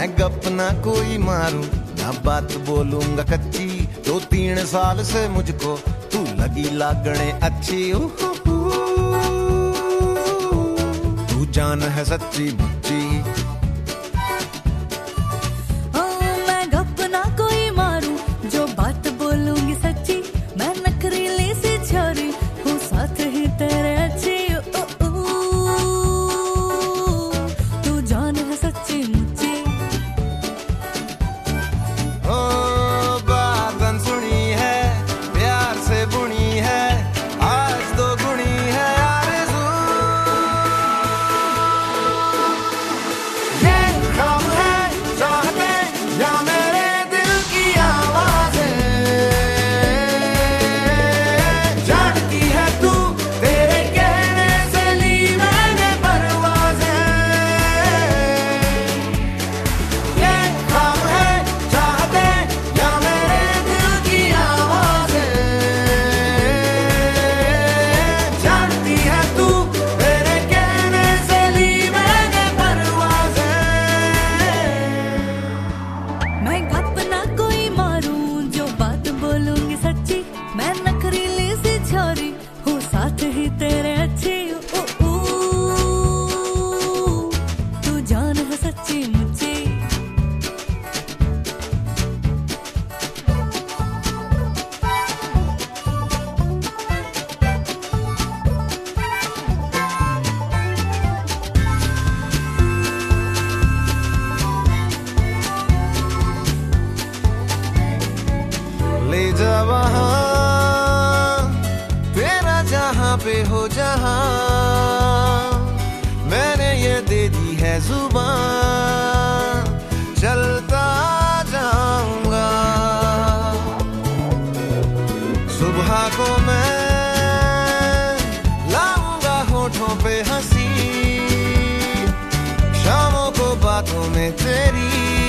मैं गप ना कोई मारू, ना बात बोलूँगा कच्ची। दो तीन साल से मुझको तू लगी लागने अच्छी। तू जान है सच्ची पे हो जहाँ मैंने ये दे दी है ज़ुबान, चलता जाऊँगा। सुबह को मैं लाऊँगा होठों पे हँसी, शामों को बातों में तेरे।